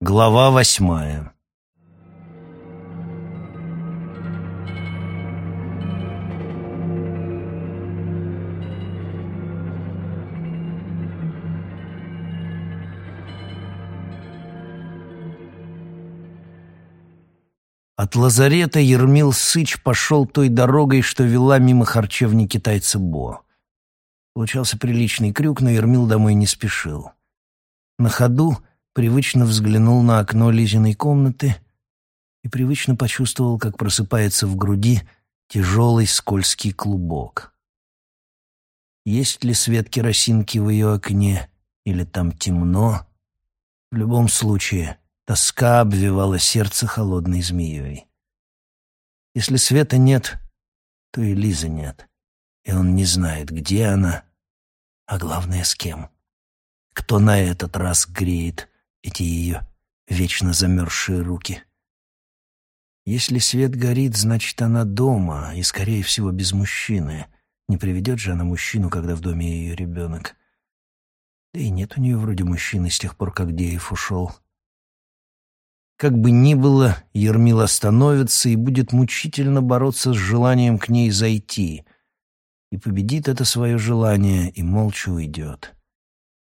Глава восьмая От лазарета Ермил Сыч пошел той дорогой, что вела мимо харчевни китайца Бо. Получался приличный крюк, но Ермил домой не спешил. На ходу привычно взглянул на окно Лизиной комнаты и привычно почувствовал, как просыпается в груди тяжелый скользкий клубок. Есть ли свет керосинки в ее окне, или там темно? В любом случае, тоска обвивала сердце холодной змеей. Если света нет, то и Лизы нет, и он не знает, где она, а главное, с кем. Кто на этот раз греет эти ее вечно замерзшие руки? Если свет горит, значит, она дома, и, скорее всего, без мужчины. Не приведет же она мужчину, когда в доме ее ребенок. Да и нет у нее вроде мужчины с тех пор, как Деев ушел. Как бы ни было, Ермил остановится и будет мучительно бороться с желанием к ней зайти — и победит это свое желание и молча уйдет.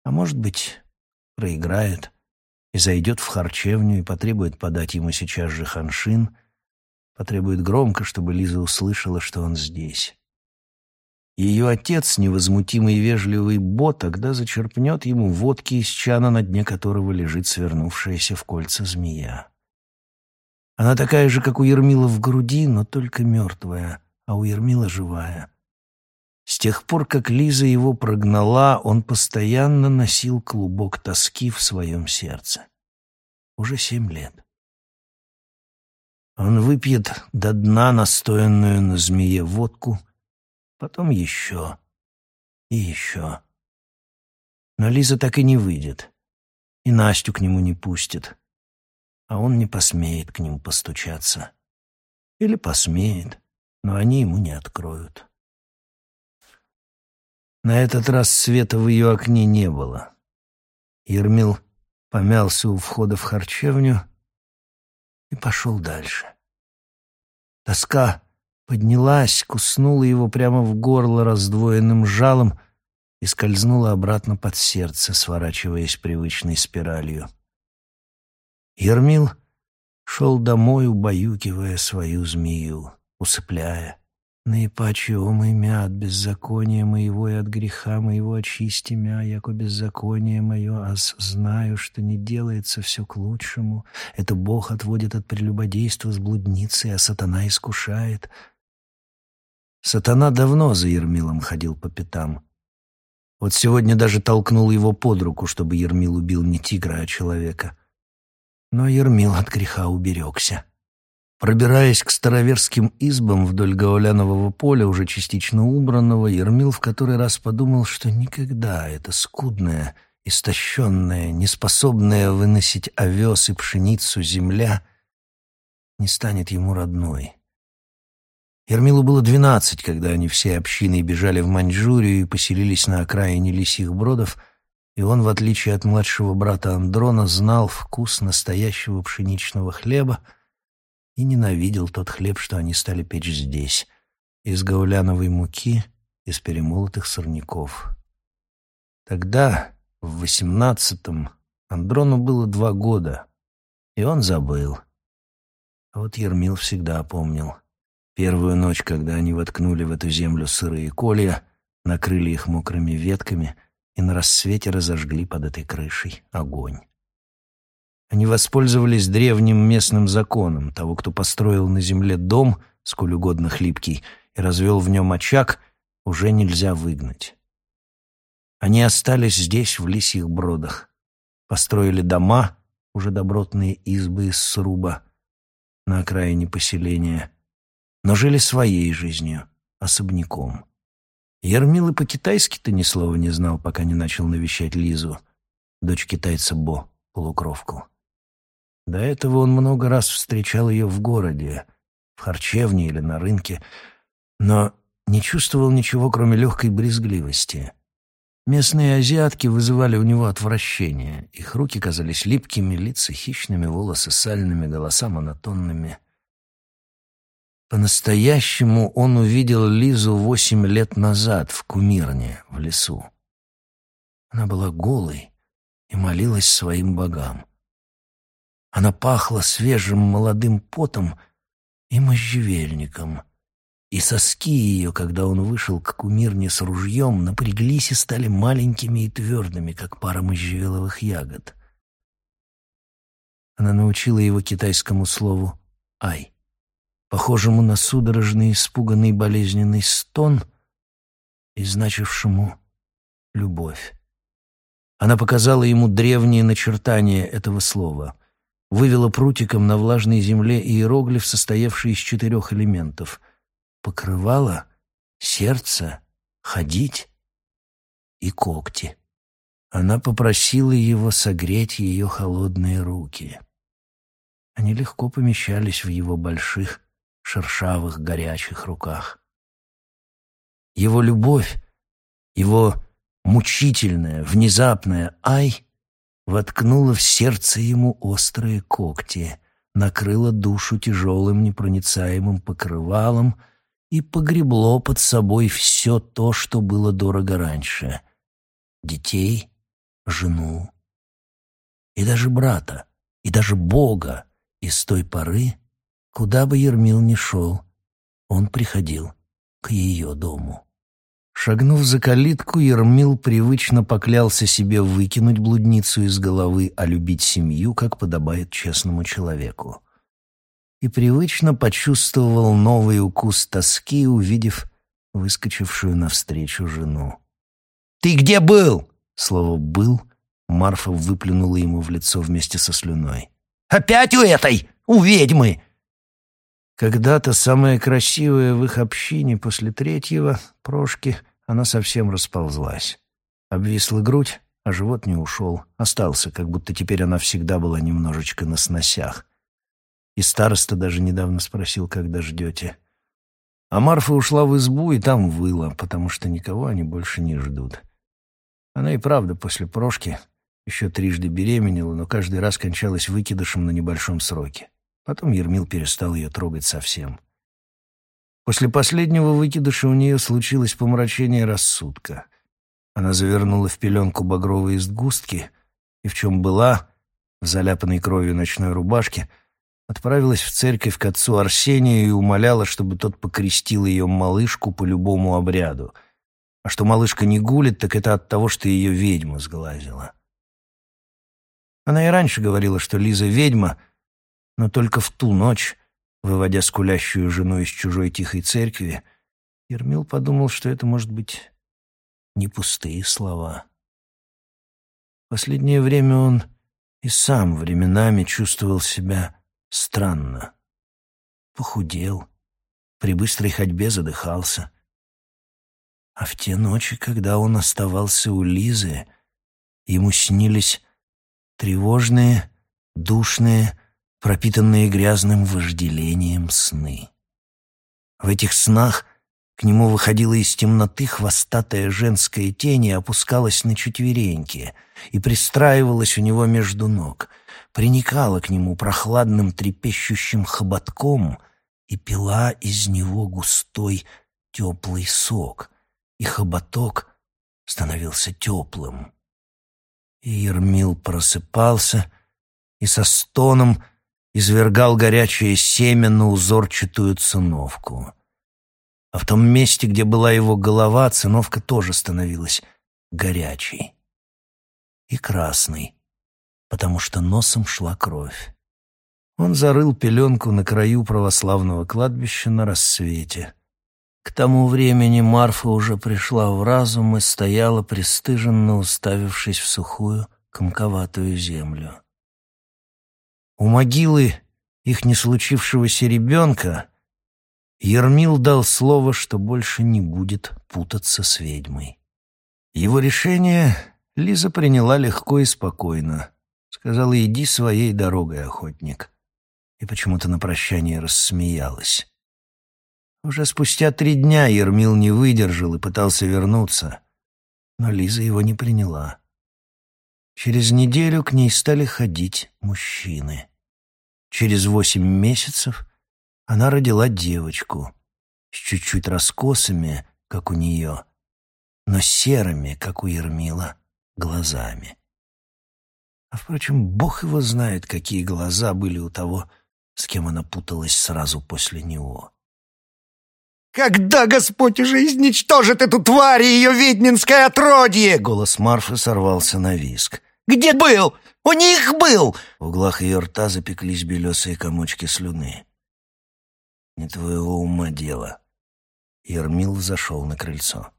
А может быть, проиграет и зайдет в харчевню и потребует подать ему сейчас же ханшин, потребует громко, чтобы Лиза услышала, что он здесь. Ее отец, невозмутимый и вежливый Бо, тогда зачерпнет ему водки из чана, на дне которого лежит свернувшаяся в кольца змея. Она такая же, как у Ермила в груди, но только мертвая, а у Ермила живая. С тех пор, как Лиза его прогнала, он постоянно носил клубок тоски в своем сердце. Уже семь лет. Он выпьет до дна настоянную на змее водку, потом еще и еще. Но Лиза так и не выйдет, и Настю к нему не пустит, а он не посмеет к ним постучаться. Или посмеет, но они ему не откроют. На этот раз света в ее окне не было. Ермил помялся у входа в харчевню и пошел дальше. Тоска поднялась, куснула его прямо в горло раздвоенным жалом и скользнула обратно под сердце, сворачиваясь привычной спиралью. Ермил шел домой, убаюкивая свою змею, усыпляя. Наипаче, о мя, от беззакония моего и от греха моего очисти мя, яко беззаконие мое, аз знаю, что не делается все к лучшему. Это Бог отводит от прелюбодейства с блудницей, а сатана искушает. Сатана давно за Ермилом ходил по пятам. Вот сегодня даже толкнул его под руку, чтобы Ермил убил не тигра, а человека. Но Ермил от греха уберегся. Пробираясь к староверским избам вдоль гаулянового поля, уже частично убранного, Ермил в который раз подумал, что никогда эта скудная, истощенная, неспособная выносить овес и пшеницу земля не станет ему родной. Ермилу было двенадцать, когда они всей общиной бежали в Маньчжурию и поселились на окраине лисих бродов, и он, в отличие от младшего брата Андрона, знал вкус настоящего пшеничного хлеба — и ненавидел тот хлеб, что они стали печь здесь, из гауляновой муки, из перемолотых сорняков. Тогда, в восемнадцатом, Андрону было два года, и он забыл. А вот Ермил всегда помнил. Первую ночь, когда они воткнули в эту землю сырые колья, накрыли их мокрыми ветками и на рассвете разожгли под этой крышей огонь. Они воспользовались древним местным законом. Того, кто построил на земле дом, сколь угодно хлипкий, и развел в нем очаг, уже нельзя выгнать. Они остались здесь, в лисьих бродах. Построили дома, уже добротные избы из сруба, на окраине поселения, но жили своей жизнью, особняком. Ермил и по-китайски-то ни слова не знал, пока не начал навещать Лизу, дочь китайца Бо, полукровку. До этого он много раз встречал ее в городе, в харчевне или на рынке, но не чувствовал ничего, кроме легкой брезгливости. Местные азиатки вызывали у него отвращение. Их руки казались липкими, лица хищными, волосы сальными, голоса монотонными. По-настоящему он увидел Лизу восемь лет назад в Кумирне, в лесу. Она была голой и молилась своим богам. Она пахла свежим молодым потом и можжевельником. И соски ее, когда он вышел к кумирне с ружьем, напряглись и стали маленькими и твердыми, как пара можжевеловых ягод. Она научила его китайскому слову «ай», похожему на судорожный, испуганный, болезненный стон и значившему «любовь». Она показала ему древние начертания этого слова, вывела прутиком на влажной земле иероглиф, состоявший из четырех элементов — покрывало, сердце, ходить и когти. Она попросила его согреть ее холодные руки. Они легко помещались в его больших, шершавых, горячих руках. Его любовь, его мучительное, внезапное «ай» воткнуло в сердце ему острые когти, накрыло душу тяжелым непроницаемым покрывалом и погребло под собой все то, что было дорого раньше — детей, жену и даже брата, и даже Бога. И с той поры, куда бы Ермил ни шел, он приходил к ее дому. Шагнув за калитку, Ермил привычно поклялся себе выкинуть блудницу из головы, а любить семью, как подобает честному человеку. И привычно почувствовал новый укус тоски, увидев выскочившую навстречу жену. «Ты где был?» Слово «был» Марфа выплюнула ему в лицо вместе со слюной. «Опять у этой, у ведьмы!» Когда-то самая красивая в их общине после третьего, прошки, она совсем расползлась. Обвисла грудь, а живот не ушел. Остался, как будто теперь она всегда была немножечко на сносях. И староста даже недавно спросил, когда ждете. А Марфа ушла в избу и там выла, потому что никого они больше не ждут. Она и правда после прошки еще трижды беременела, но каждый раз кончалась выкидышем на небольшом сроке. Потом Ермил перестал ее трогать совсем. После последнего выкидыша у нее случилось помрачение рассудка. Она завернула в пеленку багровые сгустки и в чем была, в заляпанной кровью ночной рубашке, отправилась в церковь к отцу Арсению и умоляла, чтобы тот покрестил ее малышку по любому обряду. А что малышка не гулит, так это от того, что ее ведьма сглазила. Она и раньше говорила, что Лиза ведьма — но только в ту ночь, выводя скулящую жену из чужой тихой церкви, Ермил подумал, что это, может быть, не пустые слова. Последнее время он и сам временами чувствовал себя странно. Похудел, при быстрой ходьбе задыхался. А в те ночи, когда он оставался у Лизы, ему снились тревожные, душные, пропитанные грязным вожделением сны. В этих снах к нему выходила из темноты хвостатая женская тень и опускалась на четвереньки и пристраивалась у него между ног, приникала к нему прохладным трепещущим хоботком и пила из него густой теплый сок, и хоботок становился теплым. И Ермил просыпался и со стоном извергал горячее семя на узорчатую циновку. А в том месте, где была его голова, циновка тоже становилась горячей и красной, потому что носом шла кровь. Он зарыл пеленку на краю православного кладбища на рассвете. К тому времени Марфа уже пришла в разум и стояла пристыженно, уставившись в сухую, комковатую землю. У могилы их не случившегося ребенка Ермил дал слово, что больше не будет путаться с ведьмой. Его решение Лиза приняла легко и спокойно. Сказала, иди своей дорогой, охотник. И почему-то на прощание рассмеялась. Уже спустя три дня Ермил не выдержал и пытался вернуться. но Лиза его не приняла. Через неделю к ней стали ходить мужчины. Через восемь месяцев она родила девочку с чуть-чуть раскосами, как у нее, но серыми, как у Ермила, глазами. А, впрочем, бог его знает, какие глаза были у того, с кем она путалась сразу после него. «Когда Господь уже изничтожит эту тварь и ее ведьминское отродье?» Голос Марфы сорвался на виск. «Где был? У них был!» В углах ее рта запеклись белесые комочки слюны. «Не твоего ума дело». Ермил зашел на крыльцо.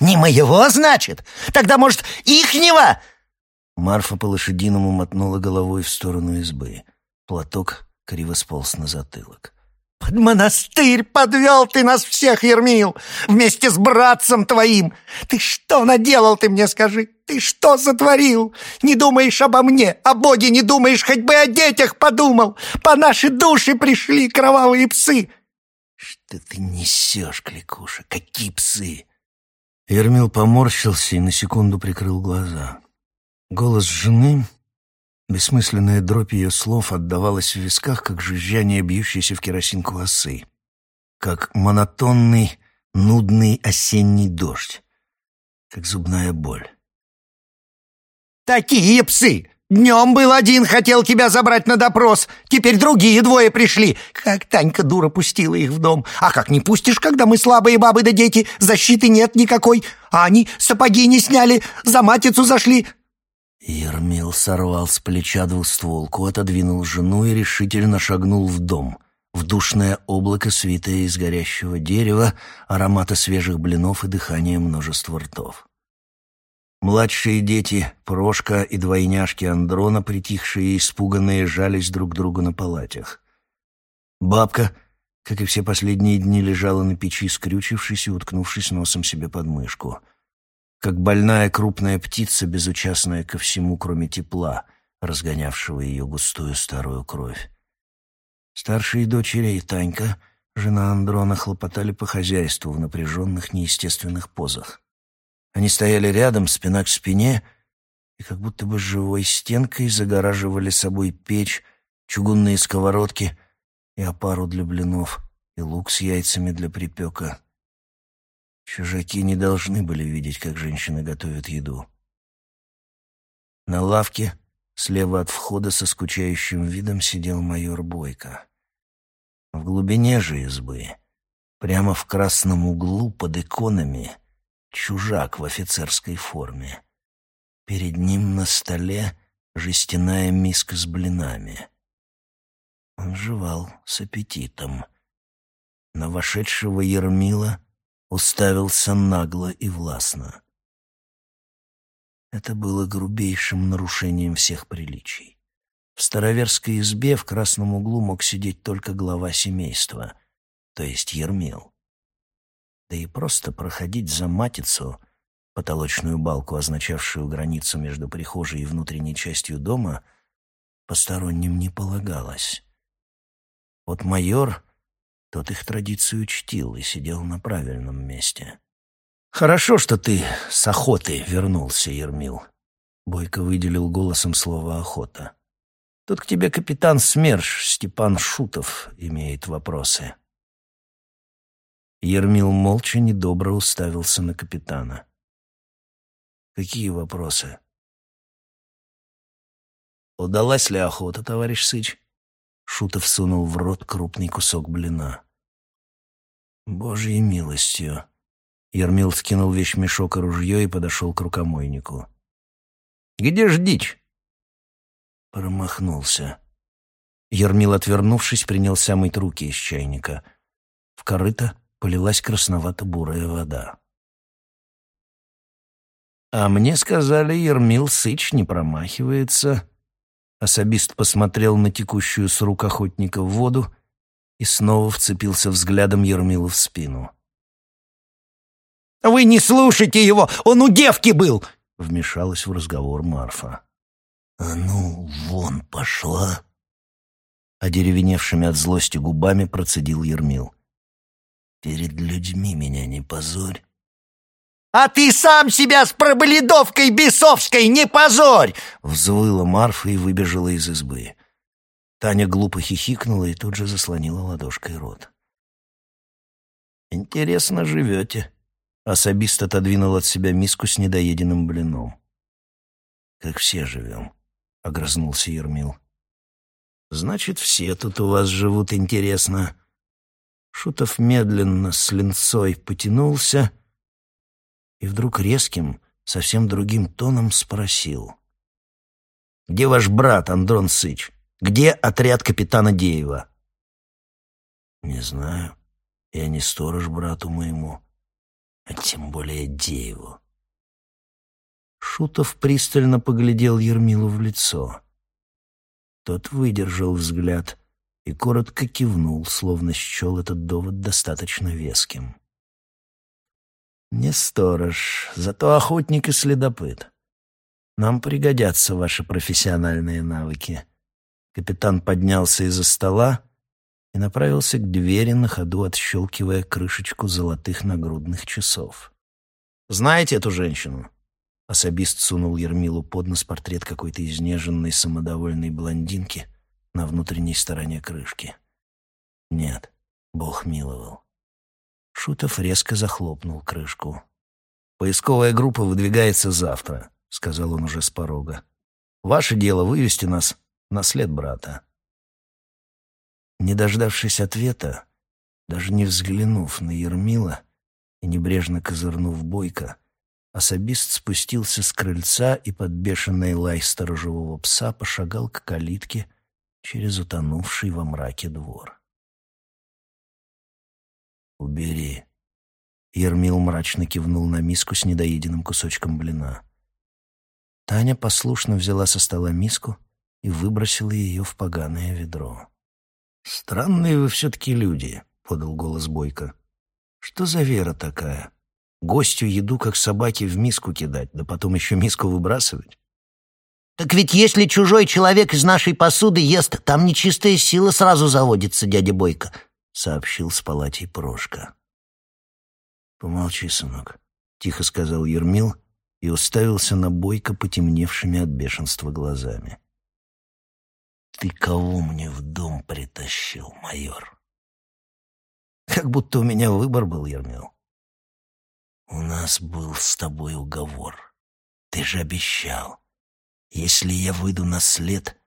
«Не моего, значит? Тогда, может, ихнего?» Марфа по-лошадиному мотнула головой в сторону избы. Платок криво сполз на затылок. «Под монастырь подвел ты нас всех, Ермил, вместе с братцем твоим! Ты что наделал, ты мне скажи? Ты что сотворил? Не думаешь обо мне, о Боге не думаешь, хоть бы о детях подумал! По нашей душе пришли кровавые псы!» «Что ты несешь, Кликуша? Какие псы?» Ермил поморщился и на секунду прикрыл глаза. Голос жены Бессмысленная дробь ее слов отдавалась в висках, как жужжание бьющейся в керосинку осы, как монотонный, нудный осенний дождь, как зубная боль. «Такие псы! Днем был один, хотел тебя забрать на допрос, теперь другие двое пришли. Как Танька дура пустила их в дом. А как не пустишь, когда мы слабые бабы да дети, защиты нет никакой, а они сапоги не сняли, за матицу зашли, Ермил сорвал с плеча двустволку, отодвинул жену и решительно шагнул в дом, в душное облако, свитое из горящего дерева, аромата свежих блинов и дыхания множества ртов. Младшие дети, Прошка и двойняшки Андрона, притихшие и испуганные, жались друг к другу на палатях. Бабка, как и все последние дни, лежала на печи, скрючившись и уткнувшись носом себе под мышку — как больная крупная птица, безучастная ко всему, кроме тепла, разгонявшего ее густую старую кровь. Старшие дочери и Танька, жена Андрона, хлопотали по хозяйству в напряженных неестественных позах. Они стояли рядом, спина к спине, и как будто бы живой стенкой загораживали собой печь, чугунные сковородки и опару для блинов, и лук с яйцами для припека — Чужаки не должны были видеть, как женщины готовят еду. На лавке, слева от входа, со скучающим видом сидел майор Бойко. В глубине же избы, прямо в красном углу под иконами, чужак в офицерской форме. Перед ним на столе жестяная миска с блинами. Он жевал с аппетитом. На вошедшего Ермила уставился нагло и властно. Это было грубейшим нарушением всех приличий. В староверской избе в красном углу мог сидеть только глава семейства, то есть Ермил. Да и просто проходить за матицу, потолочную балку, означавшую границу между прихожей и внутренней частью дома, посторонним не полагалось. Вот майор тот их традицию чтил и сидел на правильном месте. «Хорошо, что ты с охоты вернулся, Ермил», — Бойко выделил голосом слово «охота». «Тут к тебе капитан СМЕРШ Степан Шутов имеет вопросы». Ермил молча недобро уставился на капитана. «Какие вопросы?» «Удалась ли охота, товарищ Сыч?» Шутов сунул в рот крупный кусок блина. «Божьей милостью!» Ермил скинул вещмешок и ружье и подошел к рукомойнику. «Где ж дичь?» Промахнулся. Ермил, отвернувшись, принялся мыть руки из чайника. В корыто полилась красновато-бурая вода. «А мне сказали, Ермил Сыч не промахивается», Особист посмотрел на текущую с рук охотника в воду и снова вцепился взглядом Ермилу в спину. «Вы не слушайте его! Он у девки был!» — вмешалась в разговор Марфа. «А ну, вон пошла!» Одеревеневшими от злости губами процедил Ермил. «Перед людьми меня не позорь!» «А ты сам себя с пробледовкой бесовской не позорь!» Взвыла Марфа и выбежала из избы. Таня глупо хихикнула и тут же заслонила ладошкой рот. «Интересно живете», — особист отодвинул от себя миску с недоеденным блином. «Как все живем», — огрызнулся Ермил. «Значит, все тут у вас живут интересно». Шутов медленно с линцой потянулся и вдруг резким, совсем другим тоном спросил. «Где ваш брат, Андрон Сыч? Где отряд капитана Деева?» «Не знаю. Я не сторож брату моему, а тем более Дееву». Шутов пристально поглядел Ермилу в лицо. Тот выдержал взгляд и коротко кивнул, словно счел этот довод достаточно веским. «Не сторож, зато охотник и следопыт. Нам пригодятся ваши профессиональные навыки». Капитан поднялся из-за стола и направился к двери, на ходу отщелкивая крышечку золотых нагрудных часов. «Знаете эту женщину?» Особист сунул Ермилу под нос портрет какой-то изнеженной самодовольной блондинки на внутренней стороне крышки. «Нет, Бог миловал». Шутов резко захлопнул крышку. «Поисковая группа выдвигается завтра», — сказал он уже с порога. «Ваше дело вывести нас на след брата». Не дождавшись ответа, даже не взглянув на Ермила и небрежно козырнув бойко, особист спустился с крыльца и под бешеный лай сторожевого пса пошагал к калитке через утонувший во мраке двор. «Убери». Ермил мрачно кивнул на миску с недоеденным кусочком блина. Таня послушно взяла со стола миску и выбросила ее в поганое ведро. «Странные вы все-таки люди», — подал голос Бойко. «Что за вера такая? Гостю еду, как собаке, в миску кидать, да потом еще миску выбрасывать?» «Так ведь если чужой человек из нашей посуды ест, там нечистая сила сразу заводится, дядя Бойко», — сообщил с палатей Прошка. «Помолчи, сынок», — тихо сказал Ермил и уставился на Бойко потемневшими от бешенства глазами. «Ты кого мне в дом притащил, майор?» «Как будто у меня выбор был, Ермил». «У нас был с тобой уговор. Ты же обещал. Если я выйду на след,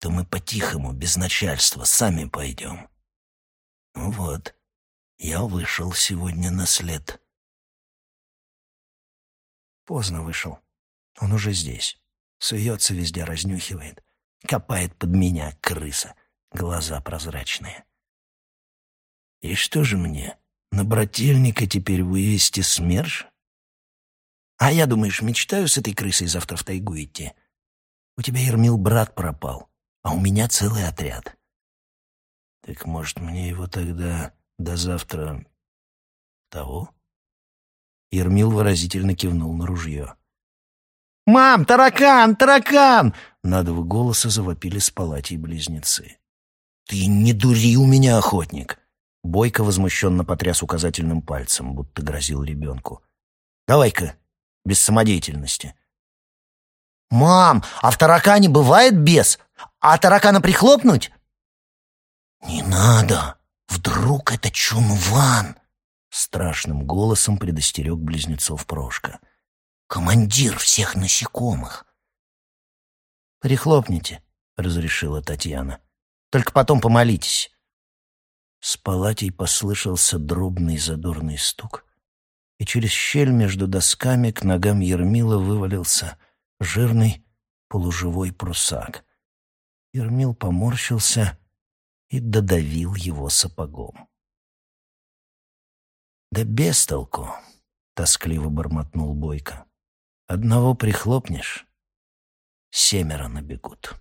то мы по-тихому, без начальства, сами пойдем. Вот, я вышел сегодня на след. Поздно вышел. Он уже здесь. Суется везде, разнюхивает. Копает под меня, крыса. Глаза прозрачные. И что же мне, на брательника теперь вывести СМЕРШ? А я, думаешь, мечтаю с этой крысой завтра в тайгу идти? У тебя, Ермил, брат пропал, а у меня целый отряд. Так может, мне его тогда до завтра того? Ермил выразительно кивнул на ружье. «Мам, таракан, таракан!» На два голоса завопили с палатей близнецы. «Ты не дури у меня, охотник!» Бойко возмущенно потряс указательным пальцем, будто грозил ребенку. «Давай-ка, без самодеятельности». «Мам, а в таракане бывает бес? А таракана прихлопнуть?» «Не надо! Вдруг это Чунван!» Страшным голосом предостерег близнецов Прошка. «Командир всех насекомых!» «Прихлопните», — разрешила Татьяна. «Только потом помолитесь». С палатей послышался дробный задорный стук, и через щель между досками к ногам Ермила вывалился жирный полуживой прусак. Ермил поморщился и додавил его сапогом. «Да без толку!» — тоскливо бормотнул Бойко. «Одного прихлопнешь, семеро набегут».